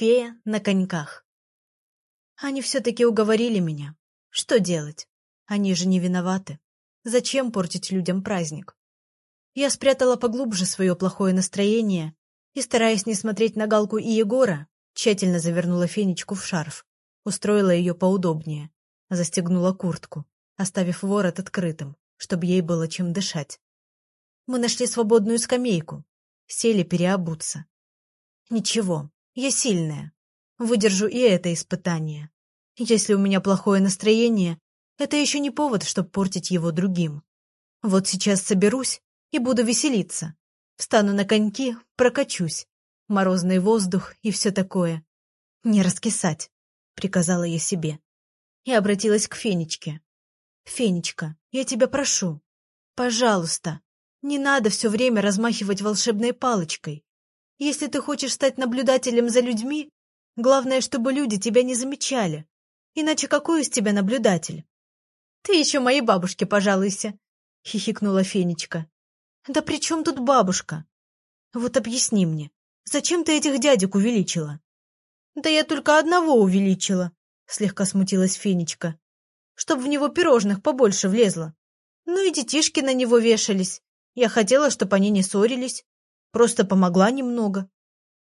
Фея на коньках. Они все-таки уговорили меня. Что делать? Они же не виноваты. Зачем портить людям праздник? Я спрятала поглубже свое плохое настроение и, стараясь не смотреть на Галку и Егора, тщательно завернула фенечку в шарф, устроила ее поудобнее, застегнула куртку, оставив ворот открытым, чтобы ей было чем дышать. Мы нашли свободную скамейку, сели переобуться. Ничего, я сильная. Выдержу и это испытание. Если у меня плохое настроение, это еще не повод, чтобы портить его другим. Вот сейчас соберусь и буду веселиться. Встану на коньки, прокачусь. Морозный воздух и все такое. Не раскисать, приказала я себе. И обратилась к Фенечке. Фенечка, я тебя прошу. Пожалуйста, не надо все время размахивать волшебной палочкой. Если ты хочешь стать наблюдателем за людьми, главное, чтобы люди тебя не замечали. Иначе какой из тебя наблюдатель? Ты еще моей бабушке пожалуйся, — хихикнула Фенечка. Да при чем тут бабушка? Вот объясни мне, зачем ты этих дядек увеличила? Да я только одного увеличила, — слегка смутилась Фенечка. Чтоб в него пирожных побольше влезло. Ну и детишки на него вешались. Я хотела, чтобы они не ссорились. Просто помогла немного.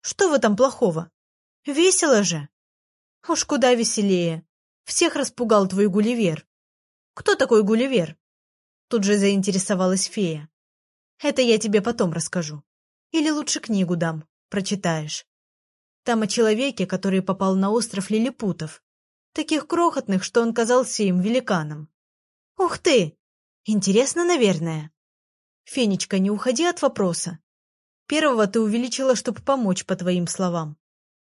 Что в этом плохого? Весело же. Уж куда веселее. Всех распугал твой Гулливер. Кто такой Гулливер? Тут же заинтересовалась фея. Это я тебе потом расскажу. Или лучше книгу дам, прочитаешь. Там о человеке, который попал на остров лилипутов. Таких крохотных, что он казался им великаном. Ух ты! Интересно, наверное. Фенечка, не уходи от вопроса. Первого ты увеличила, чтобы помочь, по твоим словам.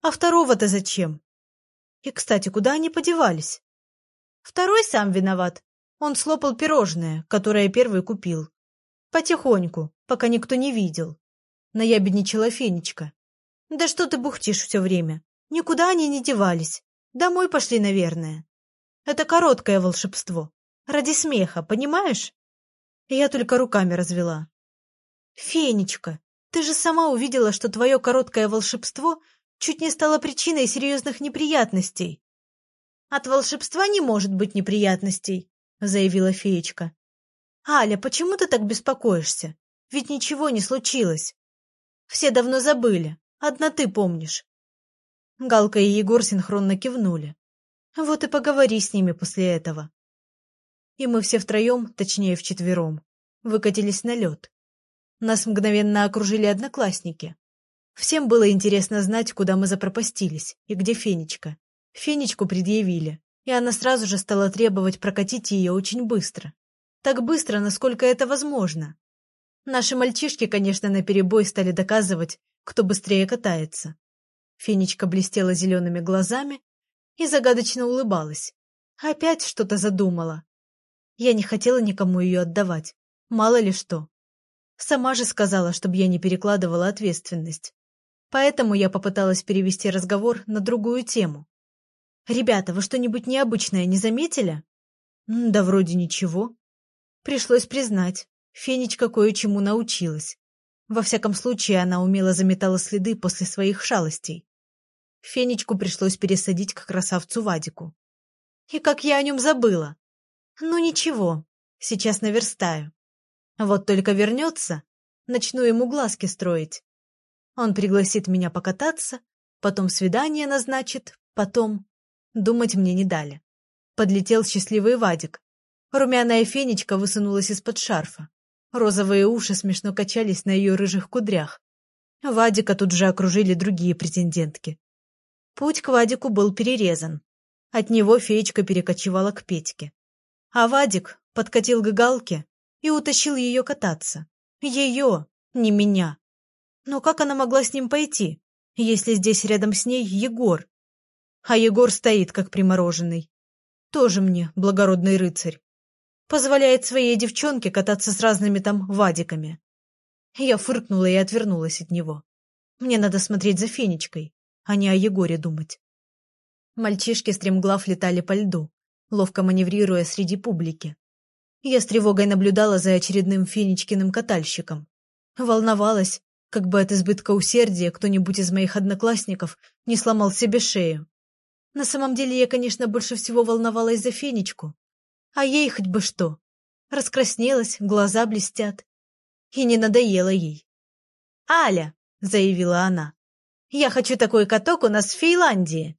А второго-то зачем? И, кстати, куда они подевались? Второй сам виноват. Он слопал пирожное, которое первый купил. Потихоньку, пока никто не видел. Наябедничала Фенечка. Да что ты бухтишь все время? Никуда они не девались. Домой пошли, наверное. Это короткое волшебство. Ради смеха, понимаешь? Я только руками развела. Фенечка, ты же сама увидела, что твое короткое волшебство чуть не стало причиной серьезных неприятностей. От волшебства не может быть неприятностей, заявила феечка. Аля, почему ты так беспокоишься? Ведь ничего не случилось. Все давно забыли, одна ты помнишь. Галка и Егор синхронно кивнули. Вот и поговори с ними после этого. И мы все втроем, точнее вчетвером, выкатились на лед. Нас мгновенно окружили одноклассники. Всем было интересно знать, куда мы запропастились и где Фенечка. Фенечку предъявили, и она сразу же стала требовать прокатить ее очень быстро. Так быстро, насколько это возможно. Наши мальчишки, конечно, наперебой стали доказывать, кто быстрее катается. Фенечка блестела зелеными глазами и загадочно улыбалась. Опять что-то задумала. Я не хотела никому ее отдавать. Мало ли что. Сама же сказала, чтобы я не перекладывала ответственность. Поэтому я попыталась перевести разговор на другую тему. «Ребята, вы что-нибудь необычное не заметили?» «Да вроде ничего». Пришлось признать, Фенечка кое-чему научилась. Во всяком случае, она умело заметала следы после своих шалостей. Фенечку пришлось пересадить к красавцу Вадику. И как я о нем забыла. Ну ничего, сейчас наверстаю. Вот только вернется, начну ему глазки строить. Он пригласит меня покататься, потом свидание назначит, потом... Думать мне не дали. Подлетел счастливый Вадик. Румяная фенечка высунулась из-под шарфа. Розовые уши смешно качались на ее рыжих кудрях. Вадика тут же окружили другие претендентки. Путь к Вадику был перерезан. От него феечка перекочевала к Петьке. А Вадик подкатил к Галке и утащил ее кататься. Ее, не меня. Но как она могла с ним пойти, если здесь рядом с ней Егор? А Егор стоит, как примороженный. Тоже мне благородный рыцарь. Позволяет своей девчонке кататься с разными там вадиками. Я фыркнула и отвернулась от него. Мне надо смотреть за Фенечкой, а не о Егоре думать. Мальчишки стремглав летали по льду, ловко маневрируя среди публики. Я с тревогой наблюдала за очередным Фенечкиным катальщиком. Волновалась, как бы от избытка усердия кто-нибудь из моих одноклассников не сломал себе шею. На самом деле я, конечно, больше всего волновалась за Фенечку. А ей хоть бы что. Раскраснелась, глаза блестят. И не надоело ей. «Аля!» — заявила она. «Я хочу такой каток у нас в Финляндии!»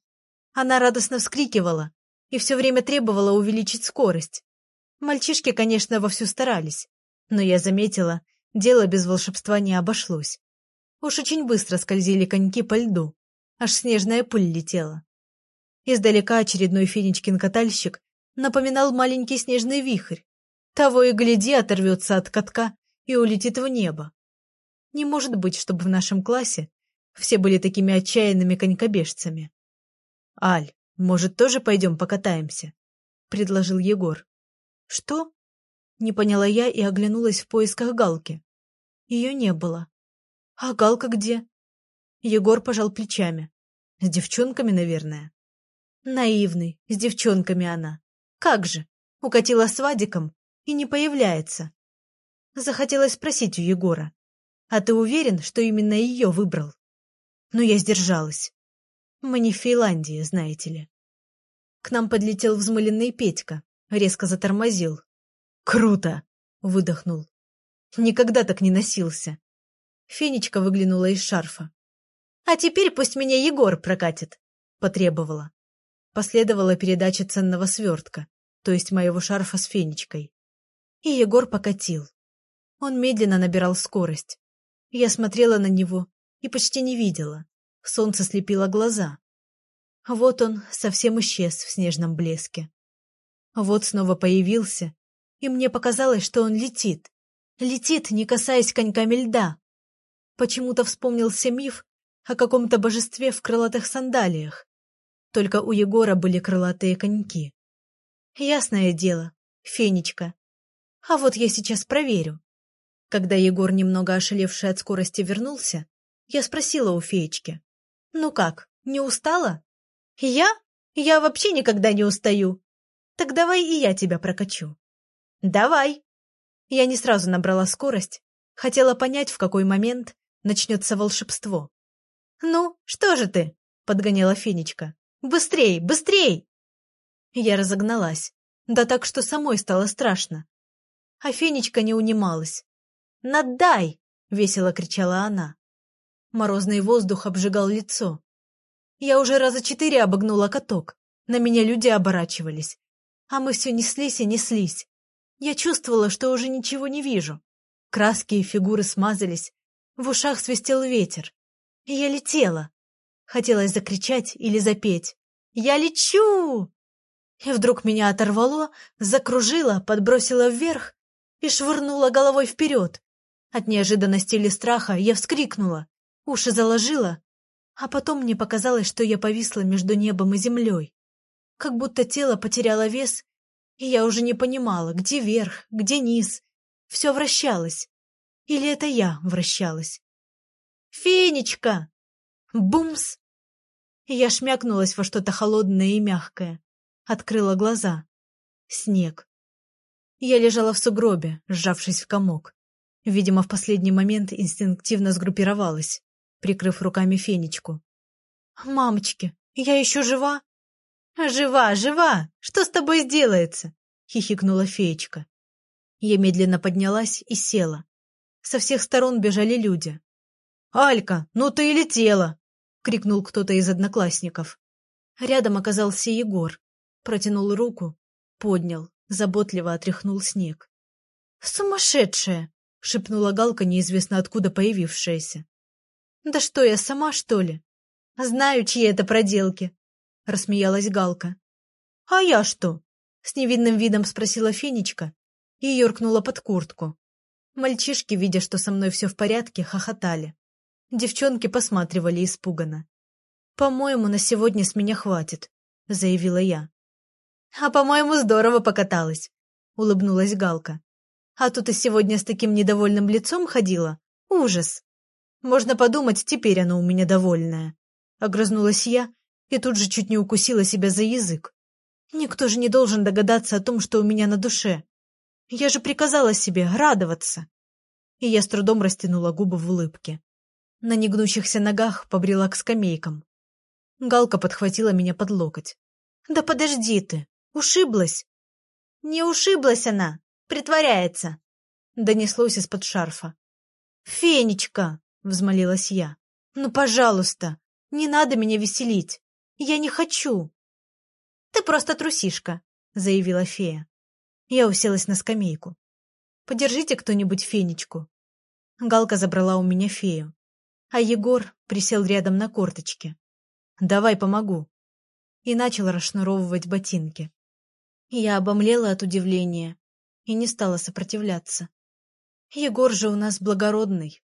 Она радостно вскрикивала и все время требовала увеличить скорость. Мальчишки, конечно, вовсю старались, но я заметила, дело без волшебства не обошлось. Уж очень быстро скользили коньки по льду, аж снежная пыль летела. Издалека очередной Фенечкин-катальщик напоминал маленький снежный вихрь. Того и гляди оторвется от катка и улетит в небо. Не может быть, чтобы в нашем классе все были такими отчаянными конькобежцами. — Аль, может, тоже пойдем покатаемся? — предложил Егор. — Что? — не поняла я и оглянулась в поисках Галки. Ее не было. — А Галка где? Егор пожал плечами. — С девчонками, наверное. Наивный, с девчонками она. Как же, укатила с Вадиком и не появляется. Захотелось спросить у Егора. А ты уверен, что именно ее выбрал? Но я сдержалась. Мы не в Финляндии, знаете ли. К нам подлетел взмыленный Петька, резко затормозил. «Круто!» — выдохнул. Никогда так не носился. Фенечка выглянула из шарфа. «А теперь пусть меня Егор прокатит», — потребовала. Последовала передача ценного свертка, то есть моего шарфа с фенечкой. И Егор покатил. Он медленно набирал скорость. Я смотрела на него и почти не видела. Солнце слепило глаза. Вот он совсем исчез в снежном блеске. Вот снова появился, и мне показалось, что он летит. Летит, не касаясь коньками льда. Почему-то вспомнился миф о каком-то божестве в крылатых сандалиях. Только у Егора были крылатые коньки. Ясное дело, Фенечка. А вот я сейчас проверю. Когда Егор, немного ошалевший от скорости, вернулся, я спросила у феечки. «Ну как, не устала?» «Я? Я вообще никогда не устаю. Так давай и я тебя прокачу». «Давай». Я не сразу набрала скорость, хотела понять, в какой момент начнется волшебство. «Ну, что же ты?» — подгоняла Фенечка. Быстрей, быстрей!» Я разогналась, да так, что самой стало страшно. А Фенечка не унималась. «Надай!» — весело кричала она. Морозный воздух обжигал лицо. Я уже раза четыре обогнула каток. На меня люди оборачивались. А мы все неслись и неслись. Я чувствовала, что уже ничего не вижу. Краски и фигуры смазались. В ушах свистел ветер. И я летела. Хотелось закричать или запеть. «Я лечу!» И вдруг меня оторвало, закружило, подбросило вверх и швырнуло головой вперед. От неожиданности или страха я вскрикнула, уши заложила, а потом мне показалось, что я повисла между небом и землей. Как будто тело потеряло вес, и я уже не понимала, где верх, где низ. Все вращалось. Или это я вращалась? «Фенечка!» Бумс! Я шмякнулась во что-то холодное и мягкое. Открыла глаза. Снег. Я лежала в сугробе, сжавшись в комок. Видимо, в последний момент инстинктивно сгруппировалась, прикрыв руками фенечку. «Мамочки, я еще жива?» «Жива, жива! Что с тобой сделается?» — хихикнула феечка. Я медленно поднялась и села. Со всех сторон бежали люди. «Алька, ну ты и летела!» — крикнул кто-то из одноклассников. Рядом оказался Егор. Протянул руку, поднял, заботливо отряхнул снег. «Сумасшедшая!» — шепнула Галка, неизвестно откуда появившаяся. «Да что, я сама, что ли?» «Знаю, чьи это проделки!» — рассмеялась Галка. «А я что?» — с невинным видом спросила Фенечка и юркнула под куртку. Мальчишки, видя, что со мной все в порядке, хохотали. Девчонки посматривали испуганно. «По-моему, на сегодня с меня хватит», — заявила я. «А, по-моему, здорово покаталась», — улыбнулась Галка. «А тут и сегодня с таким недовольным лицом ходила. Ужас! Можно подумать, теперь оно у меня довольное». Огрызнулась я и тут же чуть не укусила себя за язык. Никто же не должен догадаться о том, что у меня на душе. Я же приказала себе радоваться. И я с трудом растянула губы в улыбке. На негнущихся ногах побрела к скамейкам. Галка подхватила меня под локоть. «Да подожди ты! Ушиблась!» «Не ушиблась она! Притворяется!» Донеслось из-под шарфа. «Фенечка!» — взмолилась я. «Ну, пожалуйста, не надо меня веселить! Я не хочу!» «Ты просто трусишка!» — заявила фея. Я уселась на скамейку. «Подержите кто-нибудь фенечку». Галка забрала у меня фею. А Егор присел рядом на корточке. «Давай помогу». И начал расшнуровывать ботинки. Я обомлела от удивления и не стала сопротивляться. Егор же у нас благородный.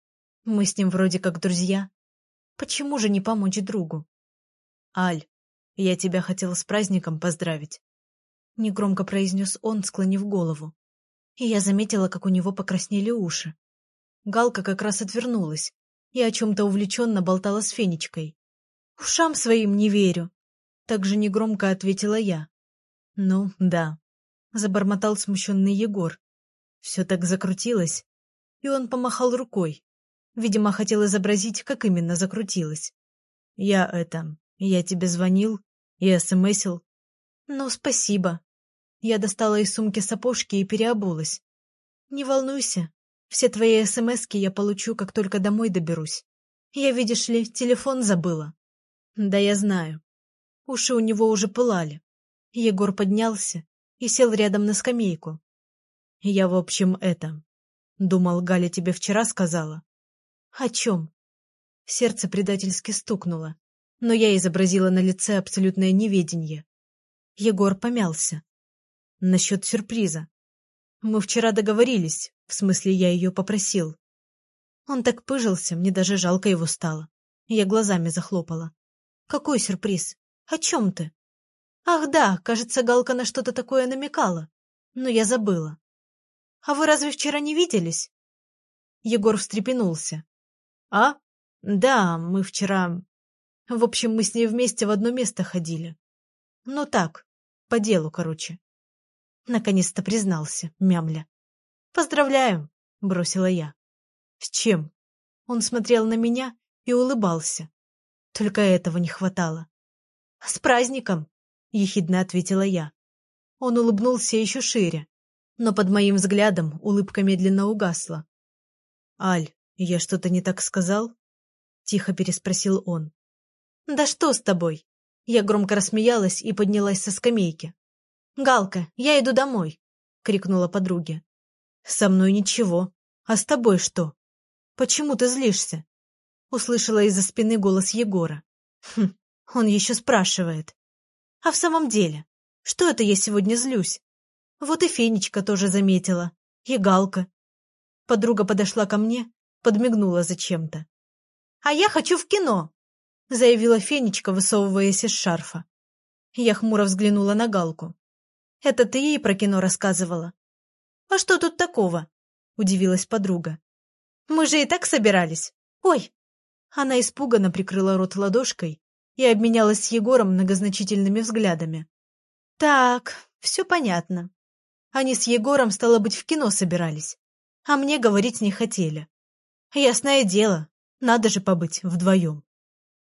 Мы с ним вроде как друзья. Почему же не помочь другу? Аль, я тебя хотел с праздником поздравить. Негромко произнес он, склонив голову. И я заметила, как у него покраснели уши. Галка как раз отвернулась и о чем-то увлеченно болтала с Фенечкой. «Ушам своим не верю!» Так же негромко ответила я. «Ну, да», — забормотал смущенный Егор. Все так закрутилось. И он помахал рукой. Видимо, хотел изобразить, как именно закрутилось. «Я это... Я тебе звонил и смсил». «Ну, спасибо». Я достала из сумки сапожки и переобулась. «Не волнуйся, все твои СМСки я получу, как только домой доберусь. Я, видишь ли, телефон забыла. Да я знаю. Уши у него уже пылали. Егор поднялся и сел рядом на скамейку. Я, в общем, это... Думал, Галя тебе вчера сказала. О чем? Сердце предательски стукнуло, но я изобразила на лице абсолютное неведение. Егор помялся. Насчет сюрприза. Мы вчера договорились, в смысле, я ее попросил. Он так пыжился, мне даже жалко его стало. Я глазами захлопала. Какой сюрприз? О чем ты? Ах да, кажется, Галка на что-то такое намекала. Но я забыла. А вы разве вчера не виделись? Егор встрепенулся. А? Да, мы вчера... В общем, мы с ней вместе в одно место ходили. Ну так, по делу, короче. Наконец-то признался, мямля. «Поздравляю!» — бросила я. «С чем?» Он смотрел на меня и улыбался. Только этого не хватало. «С праздником!» — ехидно ответила я. Он улыбнулся еще шире, но под моим взглядом улыбка медленно угасла. «Аль, я что-то не так сказал?» — тихо переспросил он. «Да что с тобой?» Я громко рассмеялась и поднялась со скамейки. «Галка, я иду домой!» — крикнула подруге. «Со мной ничего. А с тобой что? Почему ты злишься?» Услышала из-за спины голос Егора. «Хм, он еще спрашивает. А в самом деле, что это я сегодня злюсь? Вот и Фенечка тоже заметила. И Галка. Подруга подошла ко мне, подмигнула зачем-то. «А я хочу в кино!» — заявила Фенечка, высовываясь из шарфа. Я хмуро взглянула на Галку. «Это ты ей про кино рассказывала?» «А что тут такого?» — удивилась подруга. «Мы же и так собирались. Ой!» Она испуганно прикрыла рот ладошкой и обменялась с Егором многозначительными взглядами. «Так, все понятно. Они с Егором, стало быть, в кино собирались, а мне говорить не хотели. Ясное дело, надо же побыть вдвоем.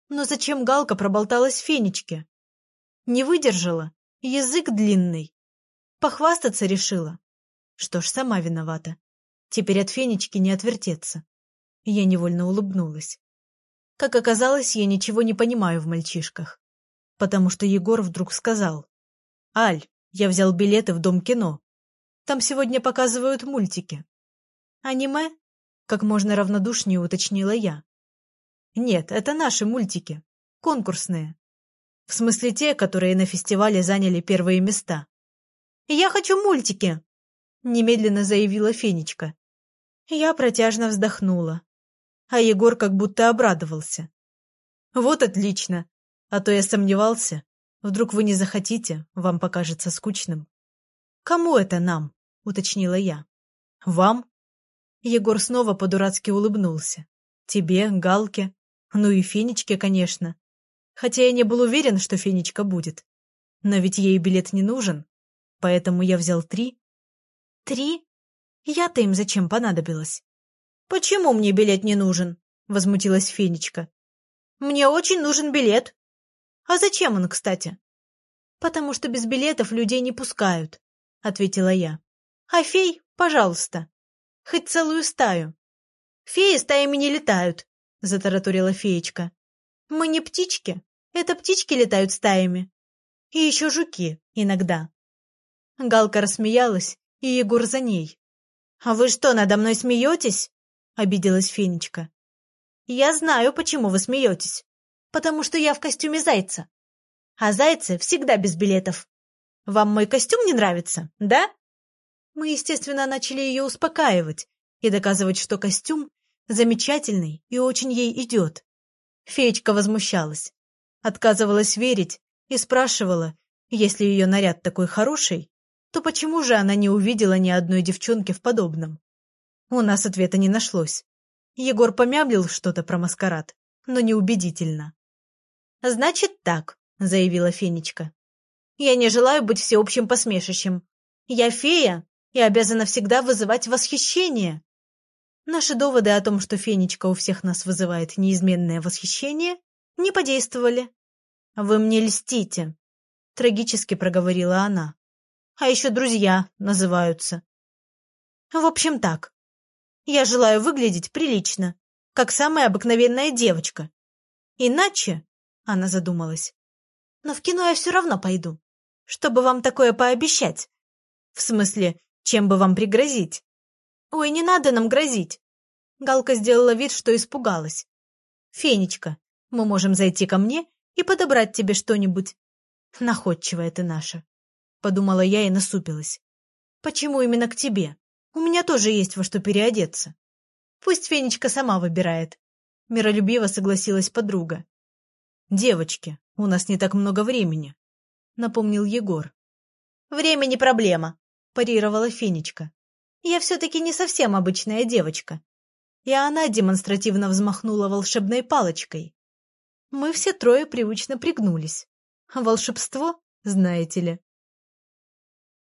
Но зачем Галка проболталась Фенечке? Не выдержала, язык длинный. Похвастаться решила. Что ж, сама виновата. Теперь от Фенечки не отвертеться. Я невольно улыбнулась. Как оказалось, я ничего не понимаю в мальчишках. Потому что Егор вдруг сказал. «Аль, я взял билеты в Дом кино. Там сегодня показывают мультики». «Аниме?» — как можно равнодушнее уточнила я. «Нет, это наши мультики. Конкурсные. В смысле те, которые на фестивале заняли первые места». «Я хочу мультики!» немедленно заявила Фенечка. Я протяжно вздохнула, а Егор как будто обрадовался. Вот отлично, а то я сомневался. Вдруг вы не захотите, вам покажется скучным. Кому это нам? уточнила я. Вам? Егор снова по-дурацки улыбнулся. Тебе, Галке, ну и Фенечке, конечно. Хотя я не был уверен, что Фенечка будет. Но ведь ей билет не нужен, поэтому я взял три Три? Я-то им зачем понадобилась? Почему мне билет не нужен? — возмутилась Фенечка. «Мне очень нужен билет». «А зачем он, кстати?» «Потому что без билетов людей не пускают», — ответила я. «А фей, пожалуйста, хоть целую стаю». «Феи стаями не летают», — затараторила феечка. «Мы не птички, это птички летают стаями. И еще жуки иногда». Галка рассмеялась, и Егор за ней. «А вы что, надо мной смеетесь?» — обиделась Фенечка. «Я знаю, почему вы смеетесь. Потому что я в костюме зайца. А зайцы всегда без билетов. Вам мой костюм не нравится, да?» Мы, естественно, начали ее успокаивать и доказывать, что костюм замечательный и очень ей идет. Феечка возмущалась, отказывалась верить и спрашивала, если ее наряд такой хороший, то почему же она не увидела ни одной девчонки в подобном? У нас ответа не нашлось. Егор помямлил что-то про маскарад, но неубедительно. «Значит так», — заявила Фенечка. «Я не желаю быть всеобщим посмешищем. Я фея и обязана всегда вызывать восхищение». Наши доводы о том, что Фенечка у всех нас вызывает неизменное восхищение, не подействовали. «Вы мне льстите», — трагически проговорила она а еще друзья называются. В общем так, я желаю выглядеть прилично, как самая обыкновенная девочка. Иначе, она задумалась, но в кино я все равно пойду, чтобы вам такое пообещать. В смысле, чем бы вам пригрозить? Ой, не надо нам грозить. Галка сделала вид, что испугалась. Фенечка, мы можем зайти ко мне и подобрать тебе что-нибудь. Находчивая ты наша подумала я и насупилась. Почему именно к тебе? У меня тоже есть во что переодеться. Пусть Фенечка сама выбирает. Миролюбиво согласилась подруга. Девочки, у нас не так много времени, напомнил Егор. Время не проблема, парировала Фенечка. Я все-таки не совсем обычная девочка. И она демонстративно взмахнула волшебной палочкой. Мы все трое привычно пригнулись. Волшебство, знаете ли.